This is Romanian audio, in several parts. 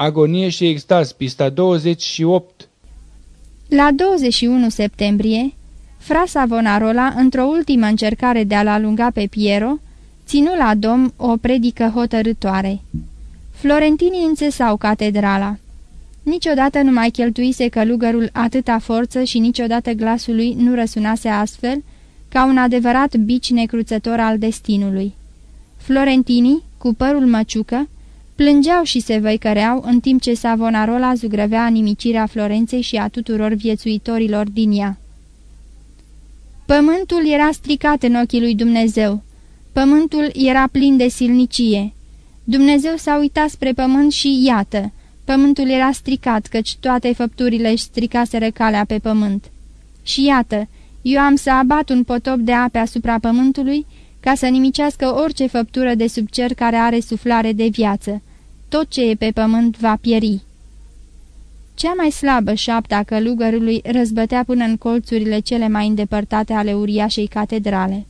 Agonie și extaz, pista 28 La 21 septembrie, Fra Savonarola, într-o ultimă încercare de a-l alunga pe Piero, ținu la dom o predică hotărătoare. Florentinii înțesau catedrala. Niciodată nu mai cheltuise călugărul atâta forță și niciodată glasul lui nu răsunase astfel ca un adevărat bici necruțător al destinului. Florentinii, cu părul măciucă, plângeau și se văicăreau în timp ce Savonarola zugrăvea nimicirea Florenței și a tuturor viețuitorilor din ea. Pământul era stricat în ochii lui Dumnezeu. Pământul era plin de silnicie. Dumnezeu s-a uitat spre pământ și iată, pământul era stricat, căci toate făpturile își stricaseră calea pe pământ. Și iată, eu am să abat un potop de ape asupra pământului, ca să nimicească orice făptură de sub cer care are suflare de viață. Tot ce e pe pământ va pieri. Cea mai slabă șapta călugărului răzbătea până în colțurile cele mai îndepărtate ale uriașei catedrale.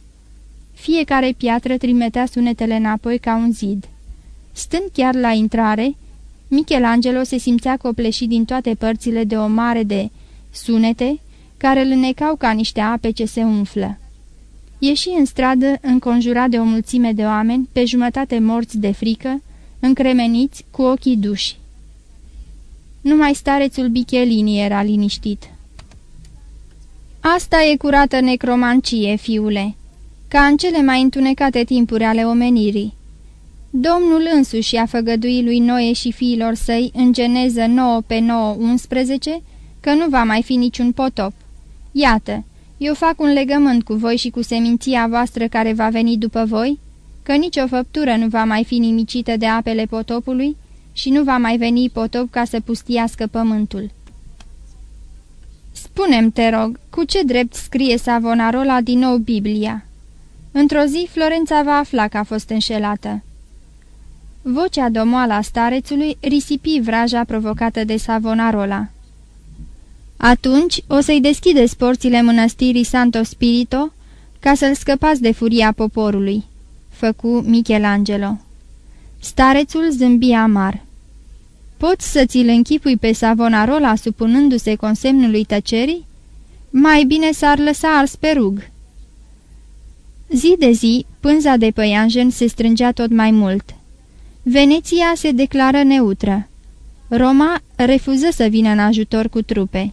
Fiecare piatră trimitea sunetele înapoi ca un zid. Stând chiar la intrare, Michelangelo se simțea copleșit din toate părțile de o mare de sunete care îl înecau ca niște ape ce se umflă. Ieși în stradă înconjurat de o mulțime de oameni, pe jumătate morți de frică, încremeniți, cu ochii duși. Numai starețul Bichelini era liniștit. Asta e curată necromancie, fiule, ca în cele mai întunecate timpuri ale omenirii. Domnul însuși a făgăduit lui Noe și fiilor săi în geneză 9 pe 9 11 că nu va mai fi niciun potop. Iată, eu fac un legământ cu voi și cu seminția voastră care va veni după voi, că nicio făptură nu va mai fi nimicită de apele potopului și nu va mai veni potop ca să pustiască pământul. Spunem, te rog, cu ce drept scrie Savonarola din nou Biblia? Într-o zi, Florența va afla că a fost înșelată. Vocea domoală a starețului risipi vraja provocată de Savonarola. Atunci o să-i deschideți porțile mănăstirii Santo Spirito ca să-l scăpați de furia poporului, făcu Michelangelo. Starețul zâmbi amar. Poți să ți-l închipui pe Savonarola supunându-se consemnului tăcerii? Mai bine s-ar lăsa ars pe rug. Zi de zi, pânza de păianjen se strângea tot mai mult. Veneția se declară neutră. Roma refuză să vină în ajutor cu trupe.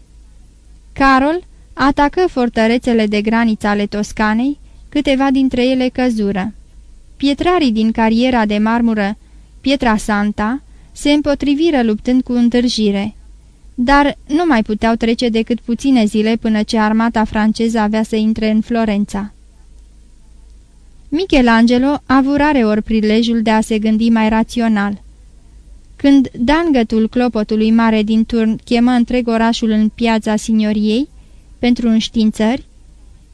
Carol atacă fortărețele de graniță ale Toscanei, câteva dintre ele căzură. Pietrarii din cariera de marmură Pietra Santa se împotriviră luptând cu întârjire, dar nu mai puteau trece decât puține zile până ce armata franceză avea să intre în Florența. Michelangelo a avut ori prilejul de a se gândi mai rațional. Când dangătul clopotului mare din turn chemă întreg orașul în piața signoriei, pentru înștiințări,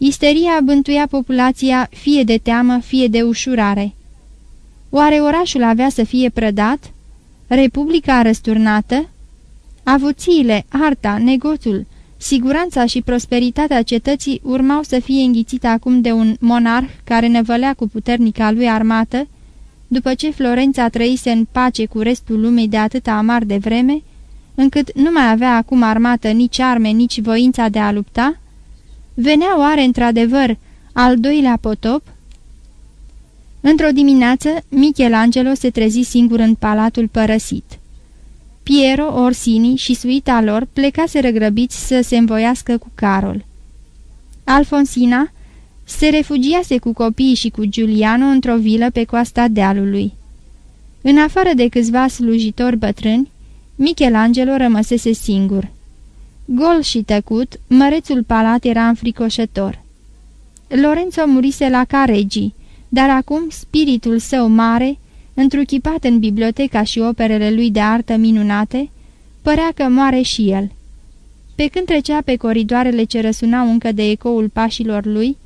isteria bântuia populația fie de teamă, fie de ușurare. Oare orașul avea să fie prădat? Republica răsturnată? Avuțiile, arta, negoțul, siguranța și prosperitatea cetății urmau să fie înghițite acum de un monarh care năvălea cu puternica lui armată, după ce Florența trăise în pace cu restul lumii de atâta amar de vreme, încât nu mai avea acum armată nici arme, nici voința de a lupta? Venea oare într-adevăr al doilea potop? Într-o dimineață, Michelangelo se trezi singur în palatul părăsit. Piero, Orsini și suita lor plecase răgrăbiți să se învoiască cu Carol. Alfonsina se refugiase cu copiii și cu Giuliano într-o vilă pe coasta dealului. În afară de câțiva slujitori bătrâni, Michelangelo rămăsese singur. Gol și tăcut, mărețul palat era înfricoșător. Lorenzo murise la Caregi, dar acum spiritul său mare, întruchipat în biblioteca și operele lui de artă minunate, părea că moare și el. Pe când trecea pe coridoarele ce răsunau încă de ecoul pașilor lui,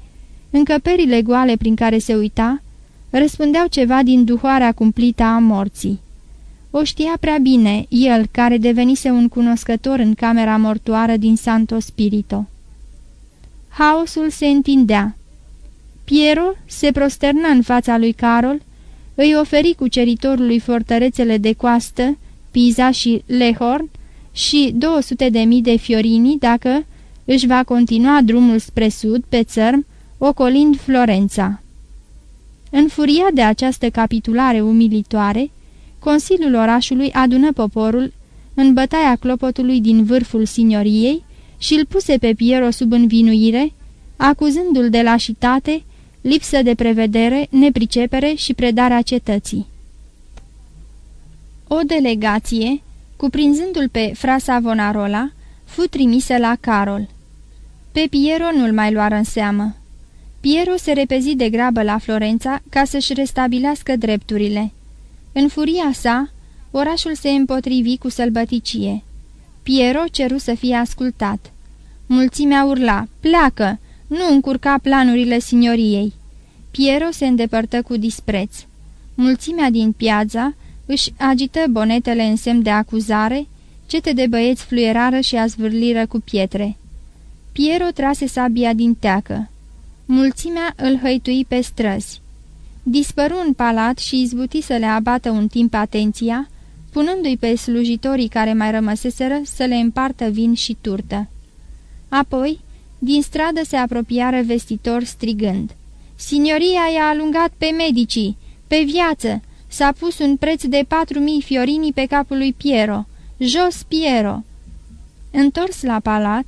încăperile goale prin care se uita, răspundeau ceva din duhoarea cumplită a morții. O știa prea bine, el care devenise un cunoscător în camera mortoară din Santo Spirito. Haosul se întindea. Piero se prosternă în fața lui Carol, îi oferi cuceritorului fortărețele de coastă, Pisa și Lehorn și 200 de mii de fiorini dacă își va continua drumul spre sud pe țărm, ocolind Florența. Înfuriat de această capitulare umilitoare, Consiliul orașului adună poporul în bătaia clopotului din vârful signoriei și îl puse pe Piero sub învinuire, acuzându-l de lașitate, lipsă de prevedere, nepricepere și predarea cetății. O delegație, cuprinzându-l pe Fra Savonarola, fu trimisă la Carol. Pe Piero nu-l mai luară în seamă. Piero se repezi de grabă la Florența ca să-și restabilească drepturile. În furia sa, orașul se împotrivi cu sălbăticie. Piero ceru să fie ascultat. Mulțimea urla, pleacă, nu încurca planurile signoriei. Piero se îndepărtă cu dispreț. Mulțimea din piața își agită bonetele în semn de acuzare, cete de băieți fluierară și azvârliră cu pietre. Piero trase sabia din teacă. Mulțimea îl hăitui pe străzi. Dispăru în palat și izbuti să le abată un timp atenția, punându-i pe slujitorii care mai rămăseseră să le împartă vin și turtă. Apoi, din stradă se apropiară vestitor strigând. Signoria i-a alungat pe medicii, pe viață, s-a pus un preț de patru mii fiorini pe capul lui Piero. Jos Piero!" Întors la palat,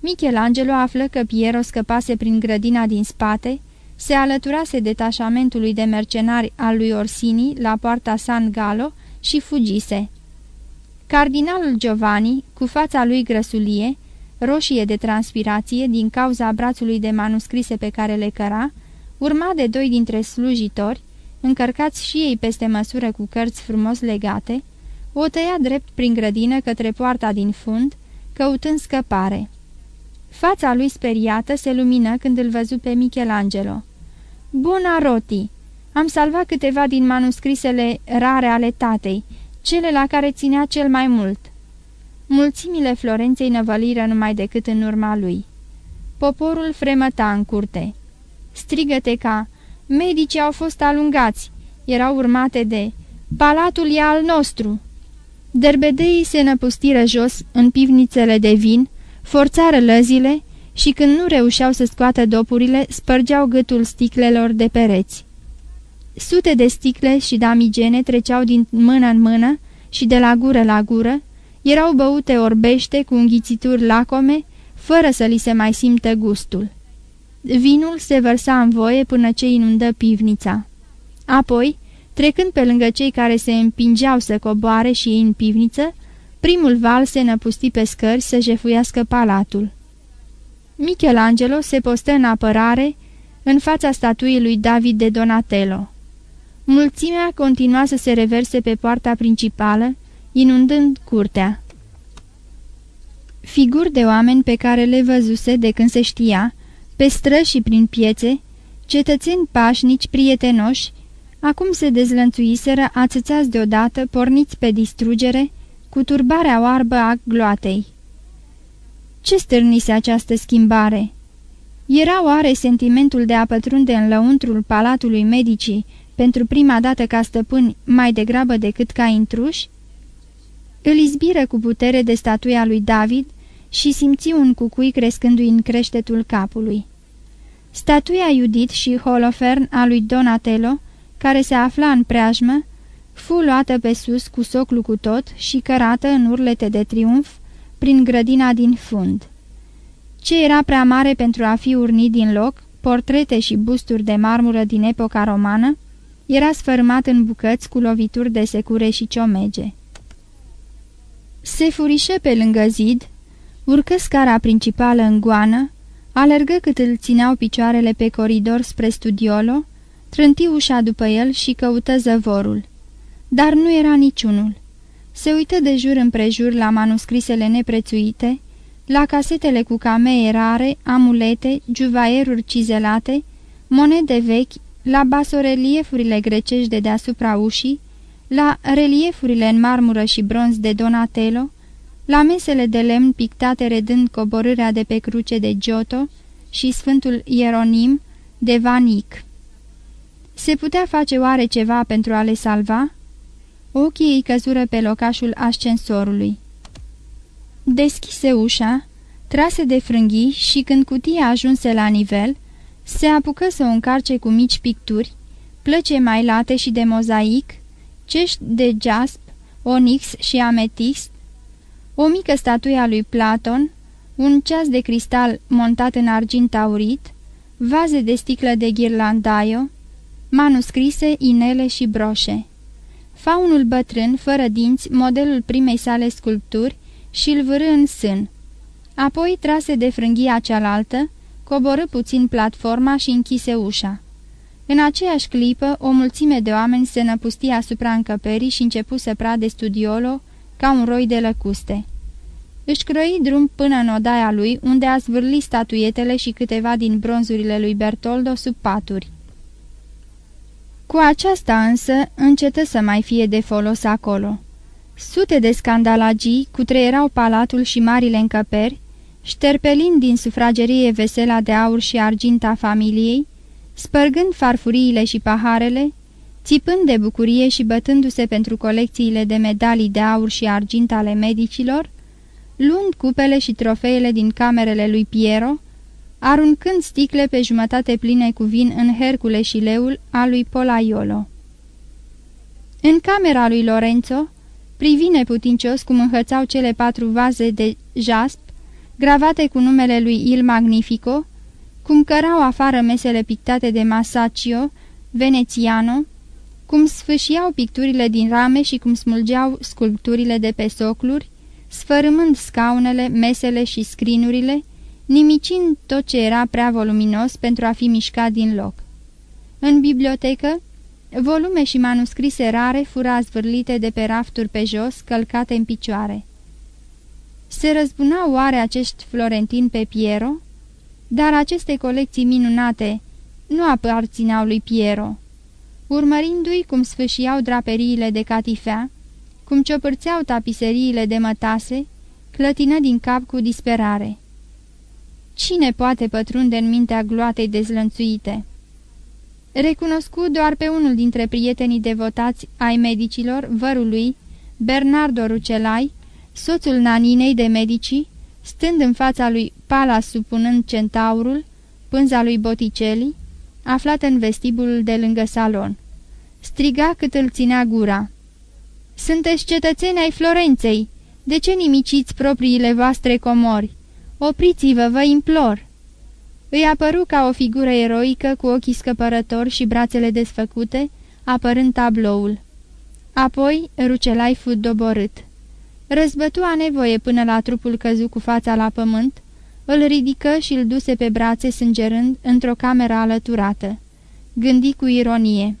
Michelangelo află că Piero scăpase prin grădina din spate, se alăturase detașamentului de mercenari al lui Orsini la poarta San Galo și fugise. Cardinalul Giovanni, cu fața lui grăsulie, roșie de transpirație din cauza brațului de manuscrise pe care le căra, urma de doi dintre slujitori, încărcați și ei peste măsură cu cărți frumos legate, o tăia drept prin grădină către poarta din fund, căutând scăpare. Fața lui speriată se lumină când îl văzu pe Michelangelo. Buna Roti! Am salvat câteva din manuscrisele rare ale tatei, cele la care ținea cel mai mult. Mulțimile Florenței năvăliră numai decât în urma lui. Poporul fremăta în curte. Strigăte ca, medicii au fost alungați, erau urmate de, palatul e al nostru. Derbedeii se năpustiră jos în pivnițele de vin, forțară lăzile și când nu reușeau să scoată dopurile, spărgeau gâtul sticlelor de pereți. Sute de sticle și damigene treceau din mână în mână și de la gură la gură, erau băute orbește cu înghițituri lacome, fără să li se mai simtă gustul. Vinul se vărsa în voie până ce inundă pivnița. Apoi, trecând pe lângă cei care se împingeau să coboare și ei în pivniță, primul val se năpusti pe scări să jefuiască palatul. Michelangelo se postă în apărare în fața statuii lui David de Donatello. Mulțimea continua să se reverse pe poarta principală, inundând curtea. Figuri de oameni pe care le văzuse de când se știa, pe străzi și prin piețe, cetățeni pașnici, prietenoși, acum se dezlănțuiseră ațățați deodată, porniți pe distrugere, cu turbarea oarbă a gloatei. Ce stârnise această schimbare? Era oare sentimentul de a pătrunde în lăuntrul palatului medicii pentru prima dată ca stăpâni mai degrabă decât ca intruși? Îl izbiră cu putere de statuia lui David și simți un cucui crescându-i în creștetul capului. Statuia Judit și Holofern a lui Donatello, care se afla în preajmă, fu luată pe sus cu soclu cu tot și cărată în urlete de triumf prin grădina din fund. Ce era prea mare pentru a fi urnit din loc, portrete și busturi de marmură din epoca romană, era sfărmat în bucăți cu lovituri de secure și ciomege. Se furișă pe lângă zid, urcă scara principală în goană, alergă cât îl țineau picioarele pe coridor spre studiolo, trânti ușa după el și căută zăvorul. Dar nu era niciunul. Se uită de jur împrejur la manuscrisele neprețuite, la casetele cu camee rare, amulete, juvaieruri cizelate, monede vechi, la basoreliefurile grecești de deasupra ușii, la reliefurile în marmură și bronz de Donatello, la mesele de lemn pictate redând coborârea de pe cruce de Giotto și Sfântul Ieronim de Vanic. Se putea face oare ceva pentru a le salva? Ochii îi căzură pe locașul ascensorului. Deschise ușa, trase de frânghii și când cutia ajunse la nivel, se apucă să o încarce cu mici picturi, plăce mai late și de mozaic, cești de jasp, onix și ametist, o mică statuie a lui Platon, un ceas de cristal montat în argint aurit, vaze de sticlă de ghirlandaio, manuscrise, inele și broșe. Faunul bătrân, fără dinți, modelul primei sale sculpturi, și îl vârâ în sân. Apoi trase de frânghia cealaltă, coborâ puțin platforma și închise ușa. În aceeași clipă, o mulțime de oameni se năpustia asupra încăperii și începu să prade studiolo ca un roi de lăcuste. Își croi drum până în odaia lui, unde a zvârlit statuietele și câteva din bronzurile lui Bertoldo sub paturi. Cu aceasta însă încetă să mai fie de folos acolo. Sute de scandalagii cutreierau palatul și marile încăperi, șterpelind din sufragerie vesela de aur și argint a familiei, spărgând farfuriile și paharele, țipând de bucurie și bătându-se pentru colecțiile de medalii de aur și argint ale medicilor, luând cupele și trofeele din camerele lui Piero, aruncând sticle pe jumătate pline cu vin în Hercule și leul a lui Polaiolo. În camera lui Lorenzo, privi neputincios cum înhățau cele patru vaze de jasp, gravate cu numele lui Il Magnifico, cum cărau afară mesele pictate de Masaccio, Venețiano, cum sfâșiau picturile din rame și cum smulgeau sculpturile de pe socluri, sfărâmând scaunele, mesele și scrinurile, nimicind tot ce era prea voluminos pentru a fi mișcat din loc. În bibliotecă, volume și manuscrise rare fura zvârlite de pe rafturi pe jos, călcate în picioare. Se răzbunau oare acești florentini pe Piero? Dar aceste colecții minunate nu aparțineau lui Piero. Urmărindu-i cum sfâșiau draperiile de catifea, cum ciopărțeau tapiseriile de mătase, clătină din cap cu disperare. Cine poate pătrunde în mintea gloatei dezlănțuite? Recunoscu doar pe unul dintre prietenii devotați ai medicilor, vărul lui, Bernardo Rucelai, soțul naninei de medici, stând în fața lui Pala supunând centaurul, pânza lui Botticelli, aflat în vestibulul de lângă salon. Striga cât îl ținea gura. Sunteți cetățeni ai Florenței! De ce nimiciți propriile voastre comori? Opriți-vă, vă implor!" Îi apăru ca o figură eroică cu ochii scăpărători și brațele desfăcute, apărând tabloul. Apoi Rucelai fu doborât. Răzbătu a nevoie până la trupul căzut cu fața la pământ, îl ridică și îl duse pe brațe sângerând într-o cameră alăturată. Gândi cu ironie.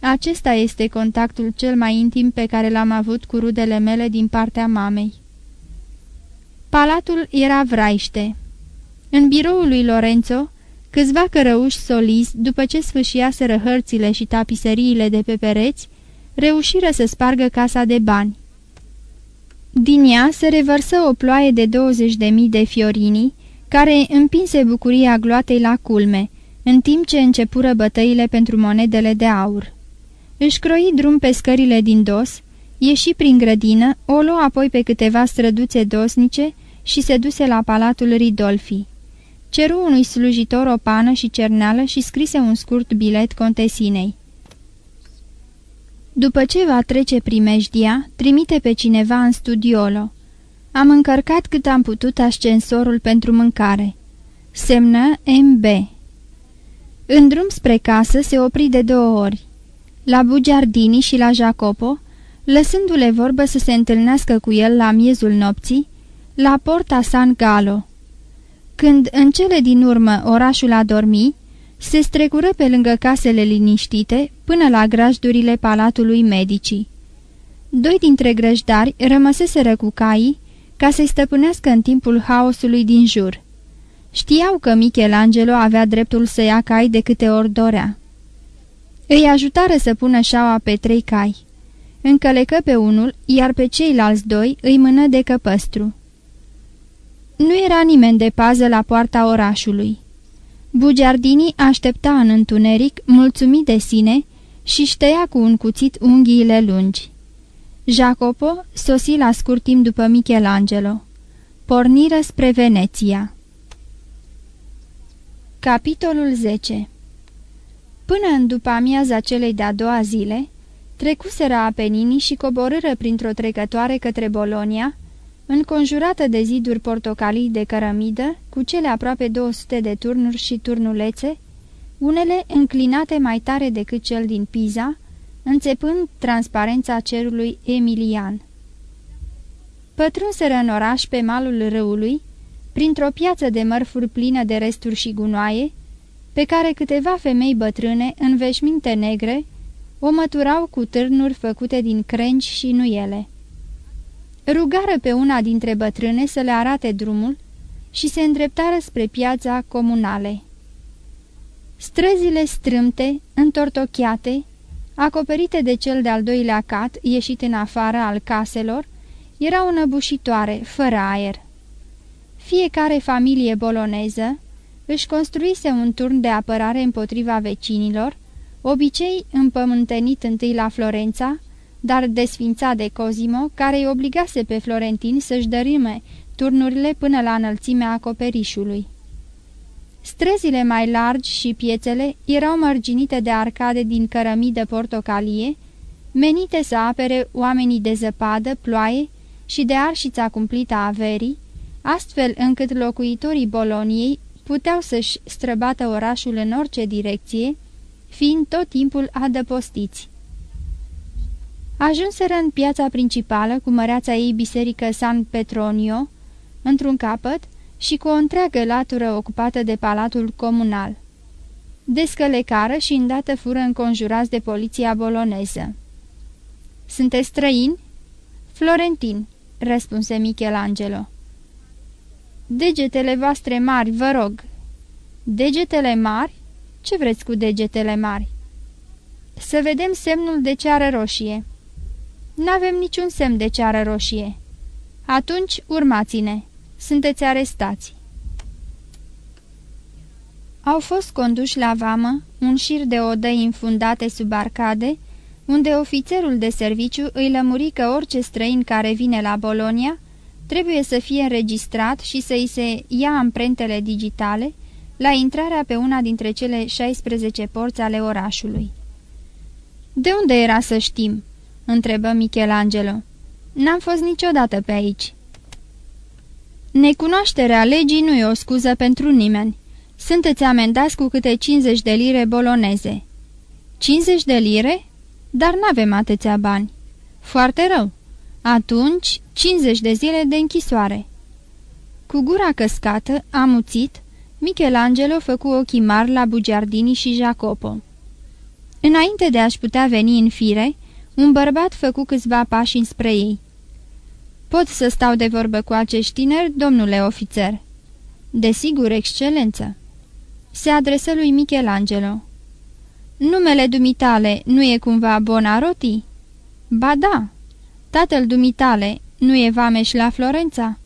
Acesta este contactul cel mai intim pe care l-am avut cu rudele mele din partea mamei. Palatul era vraiște. În biroul lui Lorenzo, câțiva cărăuși solizi, după ce sfâșiaseră hărțile și tapiseriile de pe pereți, reușiră să spargă casa de bani. Din ea se revărsă o ploaie de 20.000 de fiorini, care împinse bucuria gloatei la culme, în timp ce începură bătăile pentru monedele de aur. Își croi drum pe scările din dos, ieși prin grădină, o luă apoi pe câteva străduțe dosnice și se duse la palatul Ridolfi. Ceru unui slujitor o pană și cerneală și scrise un scurt bilet contesinei. După ce va trece primejdia, trimite pe cineva în studiolo. Am încărcat cât am putut ascensorul pentru mâncare. Semnă MB. În drum spre casă se opri de două ori. La Bugiardini și la Jacopo, lăsându-le vorbă să se întâlnească cu el la miezul nopții, la Porta San Galo. Când în cele din urmă orașul a dormit, se strecură pe lângă casele liniștite până la grajdurile palatului medicii. Doi dintre grăjdari rămăseseră cu caii ca să-i stăpânească în timpul haosului din jur. Știau că Michelangelo avea dreptul să ia cai de câte ori dorea. Îi ajutară să pună șaua pe trei cai. Încălecă pe unul, iar pe ceilalți doi îi mână de căpăstru. Nu era nimeni de pază la poarta orașului. Bugiardini aștepta în întuneric, mulțumit de sine, și ștăia cu un cuțit unghiile lungi. Jacopo sosi la scurt timp după Michelangelo. Porniră spre Veneția Capitolul 10 Până în după amiaza celei de-a doua zile, trecuseră Apeninii și coborâră printr-o trecătoare către Bolonia, înconjurată de ziduri portocalii de cărămidă, cu cele aproape 200 de turnuri și turnulețe, unele înclinate mai tare decât cel din Pisa, înțepând transparența cerului emilian. Pătrunseră în oraș pe malul râului, printr-o piață de mărfuri plină de resturi și gunoaie, pe care câteva femei bătrâne, în veșminte negre, o măturau cu târnuri făcute din crengi și nuiele. Rugară pe una dintre bătrâne să le arate drumul și se îndreptară spre piața comunale. Străzile strâmte, întortocheate, acoperite de cel de-al doilea cat, ieșit în afară al caselor, erau înăbușitoare, fără aer. Fiecare familie boloneză își construise un turn de apărare împotriva vecinilor, obicei împământenit întâi la Florența, dar desfințat de Cosimo, care îi obligase pe florentini să-și dărime turnurile până la înălțimea acoperișului. Străzile mai largi și piețele erau mărginite de arcade din cărămidă portocalie, menite să apere oamenii de zăpadă, ploaie și de arșița cumplită a verii, astfel încât locuitorii Boloniei puteau să-și străbată orașul în orice direcție, fiind tot timpul adăpostiți. Ajunseră în piața principală cu măreața ei biserică San Petronio, într-un capăt, și cu o întreagă latură ocupată de palatul comunal. Descălecară și îndată fură înconjurați de poliția boloneză. Sunteți străini?" Florentin," răspunse Michelangelo. Degetele voastre mari, vă rog." Degetele mari? Ce vreți cu degetele mari?" Să vedem semnul de ceară roșie." N-avem niciun semn de ceară roșie." Atunci urmați-ne. Sunteți arestați." Au fost conduși la vamă, un șir de odăi infundate sub arcade, unde ofițerul de serviciu îi lămuri că orice străin care vine la Bolonia trebuie să fie înregistrat și să-i se ia amprentele digitale la intrarea pe una dintre cele 16 porți ale orașului. De unde era să știm?" Întrebă Michelangelo. N-am fost niciodată pe aici." Necunoașterea legii nu e o scuză pentru nimeni. Sunteți amendați cu câte 50 de lire boloneze." 50 de lire? Dar n-avem atâția bani." Foarte rău. Atunci, 50 de zile de închisoare." Cu gura căscată, amuțit, Michelangelo făcu ochii mari la Bugiardini și Jacopo. Înainte de a-și putea veni în fire, un bărbat făcu câțiva pași înspre ei. Pot să stau de vorbă cu acești tineri, domnule ofițer?" Desigur, excelență." Se adresă lui Michelangelo. Numele dumitale nu e cumva Bonaroti?" Ba da." Tatăl dumitale nu e vameș la Florența?"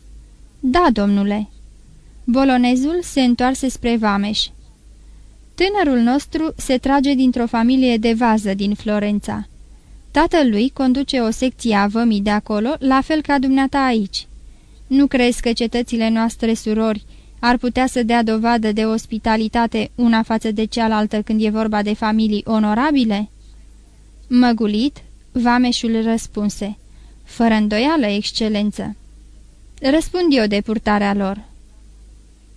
Da, domnule." Bolonezul se întoarse spre vameș. Tânărul nostru se trage dintr-o familie de vază din Florența. Tatăl lui conduce o secție a vămii de acolo, la fel ca dumneata aici. Nu crezi că cetățile noastre surori ar putea să dea dovadă de ospitalitate una față de cealaltă când e vorba de familii onorabile?" Măgulit, vameșul răspunse, fără îndoială, excelență. Răspund eu de purtarea lor.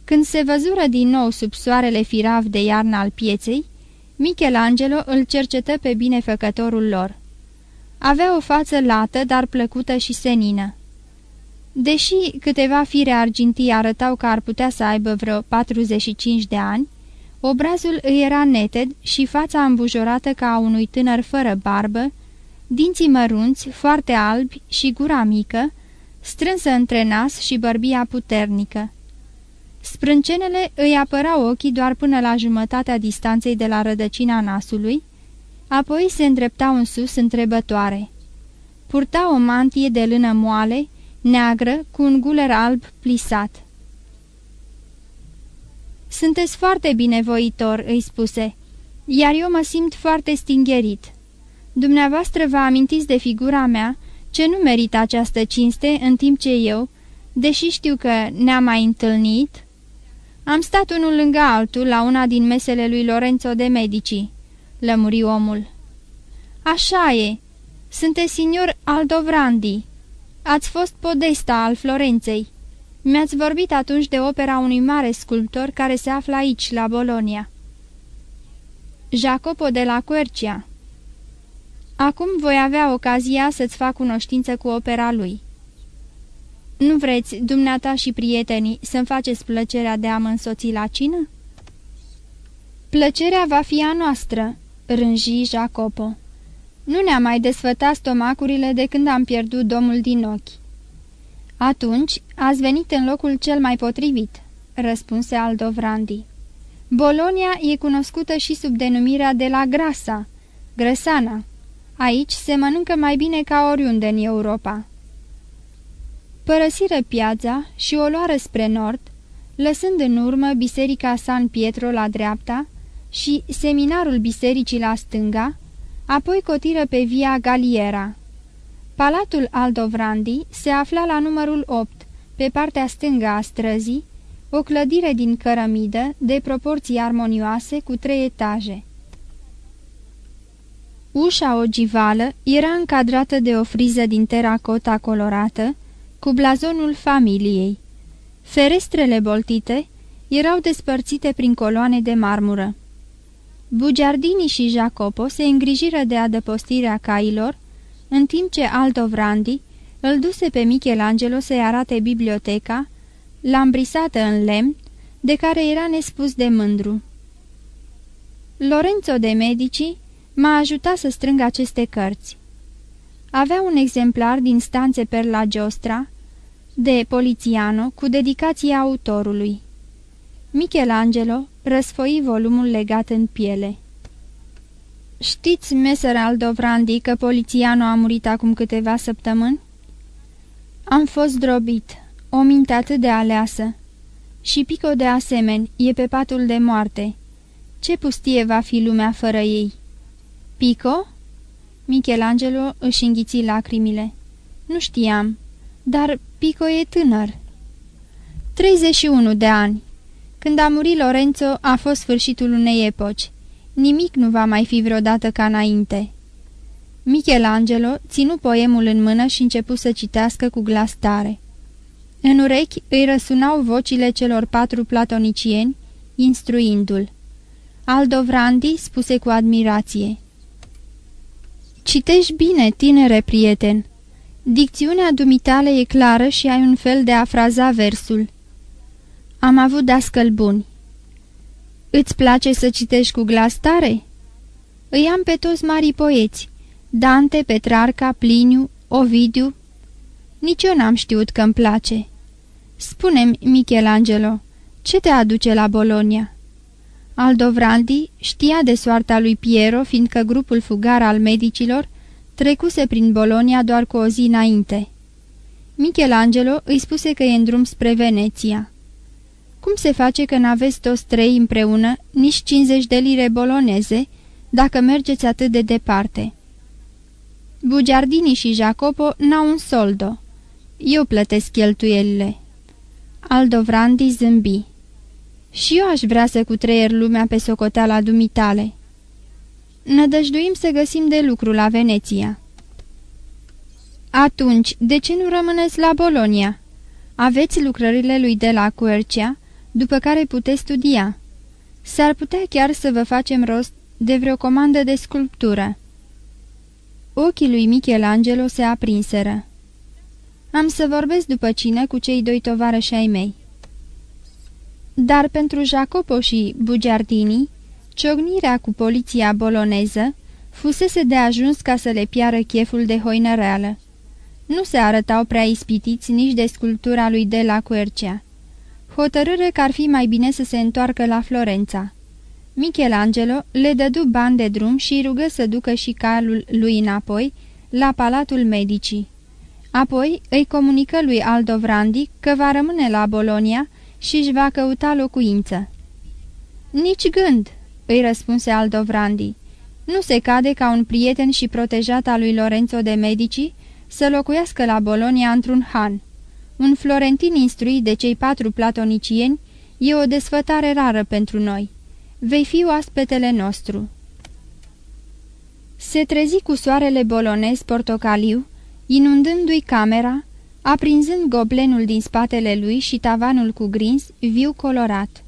Când se văzură din nou sub soarele firav de iarnă al pieței, Michelangelo îl cercetă pe binefăcătorul lor. Avea o față lată, dar plăcută și senină. Deși câteva fire argintii arătau că ar putea să aibă vreo 45 de ani, obrazul îi era neted și fața îmbujorată ca a unui tânăr fără barbă, dinții mărunți, foarte albi și gura mică, strânsă între nas și bărbia puternică. Sprâncenele îi apărau ochii doar până la jumătatea distanței de la rădăcina nasului, apoi se îndreptau în sus întrebătoare. Purta o mantie de lână moale, neagră, cu un guler alb plisat. Sunteți foarte binevoitor," îi spuse, iar eu mă simt foarte stingherit. Dumneavoastră vă amintiți de figura mea ce nu merită această cinste, în timp ce eu, deși știu că ne-am mai întâlnit, am stat unul lângă altul la una din mesele lui Lorenzo de Medici, lămuri omul. Așa e, sunteți signor Aldovrandi, ați fost podesta al Florenței. Mi-ați vorbit atunci de opera unui mare sculptor care se află aici, la Bolonia. Jacopo de la Quercia. Acum voi avea ocazia să-ți fac cunoștință cu opera lui. Nu vreți, dumneata și prietenii, să-mi faceți plăcerea de a mă însoți la cină?" Plăcerea va fi a noastră," rânji Jacopo. Nu ne-a mai desfătat stomacurile de când am pierdut domul din ochi." Atunci ați venit în locul cel mai potrivit," răspunse Aldovrandi. Bolonia e cunoscută și sub denumirea de la Grasa, Grăsana. Aici se mănâncă mai bine ca oriunde în Europa." Părăsiră piața și o luară spre nord, lăsând în urmă biserica San Pietro la dreapta și seminarul bisericii la stânga, apoi cotiră pe via Galiera. Palatul Aldovrandi se afla la numărul 8, pe partea stângă a străzii, o clădire din cărămidă, de proporții armonioase, cu trei etaje. Ușa ogivală era încadrată de o friză din teracota colorată, cu blazonul familiei. Ferestrele boltite erau despărțite prin coloane de marmură. Bugiardini și Jacopo se îngrijiră de adăpostirea cailor, în timp ce Aldo Vrandi îl duse pe Michelangelo să-i arate biblioteca, lambrisată în lemn, de care era nespus de mândru. Lorenzo de Medici m-a ajutat să strâng aceste cărți. Avea un exemplar din stanțe per la Giostra, de Polițiano, cu dedicația autorului. Michelangelo răsfoi volumul legat în piele. Știți, meser Aldovrandi, că Polițiano a murit acum câteva săptămâni? Am fost drobit, o minte atât de aleasă. Și Pico de asemenea, e pe patul de moarte. Ce pustie va fi lumea fără ei? Pico? Michelangelo își înghiți lacrimile. Nu știam, dar Pico e tânăr. 31 de ani. Când a murit Lorenzo, a fost sfârșitul unei epoci. Nimic nu va mai fi vreodată ca înainte. Michelangelo ținu poemul în mână și începu să citească cu glas tare. În urechi îi răsunau vocile celor patru platonicieni, instruindu-l. Aldovrandi spuse cu admirație. Citești bine, tinere prieten. Dicțiunea dumitale e clară și ai un fel de a fraza versul. Am avut dascăl buni. Îți place să citești cu glas tare? Îi am pe toți mari poeți, Dante, Petrarca, Pliniu, Ovidiu. Nici eu n-am știut că-mi place. Spune-mi, Michelangelo, ce te aduce la Bolonia? Aldovrandi știa de soarta lui Piero, fiindcă grupul fugar al medicilor trecuse prin Bolonia doar cu o zi înainte. Michelangelo îi spuse că e în drum spre Veneția. Cum se face că n-aveți toți trei împreună nici 50 de lire boloneze, dacă mergeți atât de departe?" Bugiardini și Jacopo n-au un soldo. Eu plătesc cheltuielile." Aldovrandi zâmbi. Și eu aș vrea să cutreier lumea pe socoteala dumitale." Nădăjduim să găsim de lucru la Veneția." Atunci, de ce nu rămâneți la Bolonia? Aveți lucrările lui de la Quercia, după care puteți studia. S-ar putea chiar să vă facem rost de vreo comandă de sculptură." Ochii lui Michelangelo se aprinseră. Am să vorbesc după cine cu cei doi tovarăși ai mei." Dar pentru Jacopo și Bugiardini, ciognirea cu poliția boloneză fusese de ajuns ca să le piară cheful de hoină reală. Nu se arătau prea ispitiți nici de sculptura lui de la Quercia. Hotărâre că ar fi mai bine să se întoarcă la Florența. Michelangelo le dădu bani de drum și îi rugă să ducă și calul lui înapoi, la Palatul Medicii. Apoi îi comunică lui Aldovrandi că va rămâne la Bolonia și își va căuta locuință. Nici gând!" îi răspunse Aldovrandi. Nu se cade ca un prieten și protejat al lui Lorenzo de Medici să locuiască la Bolonia într-un han. Un florentin instruit de cei patru platonicieni e o desfătare rară pentru noi. Vei fi oaspetele nostru." Se trezi cu soarele bolonez portocaliu, inundându-i camera, aprinzând goblenul din spatele lui și tavanul cu grins, viu colorat.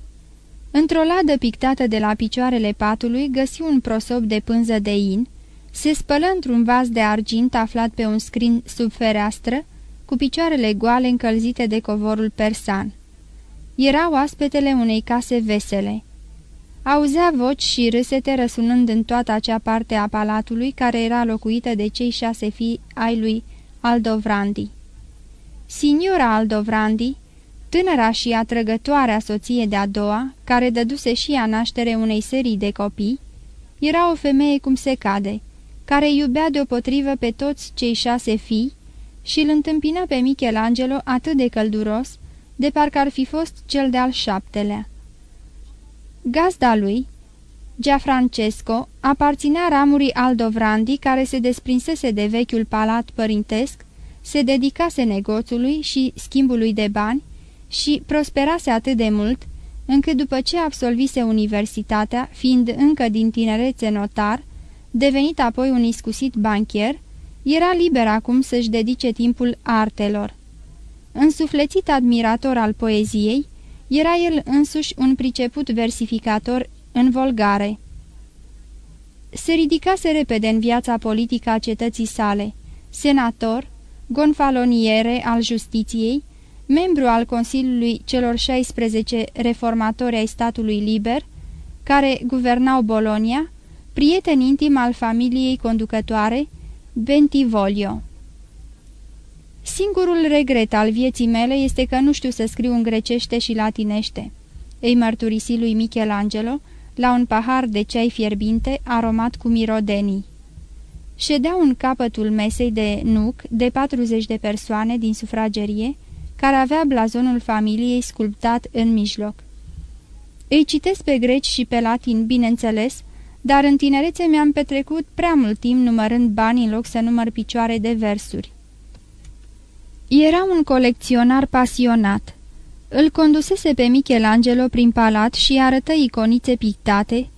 Într-o ladă pictată de la picioarele patului găsi un prosop de pânză de in, se spălă într-un vas de argint aflat pe un scrin sub fereastră, cu picioarele goale încălzite de covorul persan. Erau oaspetele unei case vesele. Auzea voci și râsete răsunând în toată acea parte a palatului care era locuită de cei șase fii ai lui Aldovrandi. Signora Aldovrandi, tânăra și atrăgătoarea soție de-a doua, care dăduse și ea naștere unei serii de copii, era o femeie cum se cade, care iubea deopotrivă pe toți cei șase fii și îl întâmpină pe Michelangelo atât de călduros, de parcă ar fi fost cel de-al șaptelea. Gazda lui, Giafrancesco, aparținea ramurii Aldovrandi care se desprinsese de vechiul palat părintesc, se dedicase negoțului și schimbului de bani și prosperase atât de mult, încât după ce absolvise universitatea, fiind încă din tinerețe notar, devenit apoi un iscusit banchier, era liber acum să-și dedice timpul artelor. Însuflețit admirator al poeziei, era el însuși un priceput versificator în volgare. Se ridicase repede în viața politică a cetății sale, senator, gonfaloniere al justiției, membru al Consiliului celor 16 reformatori ai statului liber, care guvernau Bolonia, prieten intim al familiei conducătoare, Bentivolio. Singurul regret al vieții mele este că nu știu să scriu în grecește și latinește, îi mărturisi lui Michelangelo la un pahar de ceai fierbinte aromat cu mirodenii. Ședeau în capătul mesei de nuc de 40 de persoane din sufragerie, care avea blazonul familiei sculptat în mijloc. Îi citesc pe greci și pe latin, bineînțeles, dar în tinerețe mi-am petrecut prea mult timp numărând bani în loc să număr picioare de versuri. Era un colecționar pasionat. Îl condusese pe Michelangelo prin palat și arătă iconițe pictate,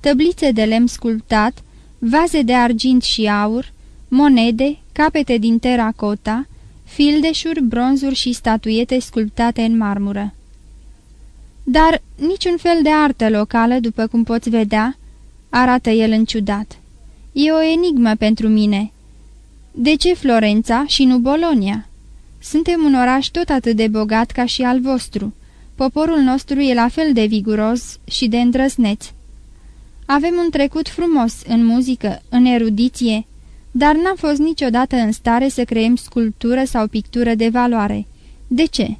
tăblițe de lemn sculptat, vaze de argint și aur, monede, capete din teracota, fildeșuri, bronzuri și statuete sculptate în marmură. Dar niciun fel de artă locală, după cum poți vedea, arată el înciudat. E o enigmă pentru mine. De ce Florența și nu Bolonia? Suntem un oraș tot atât de bogat ca și al vostru. Poporul nostru e la fel de viguros și de îndrăzneț. Avem un trecut frumos în muzică, în erudiție, dar n-am fost niciodată în stare să creăm sculptură sau pictură de valoare. De ce?